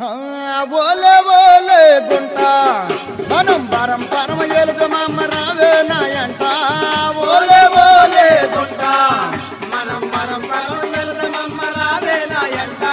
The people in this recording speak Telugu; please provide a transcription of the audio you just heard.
ఆ, ఓలే ఓలే గుంట. మనం పరం పరమ ఎలుగమమ్మ రావే నాయంట. ఓలే ఓలే గుంట. మనం మనం పరం రావే నాయంట.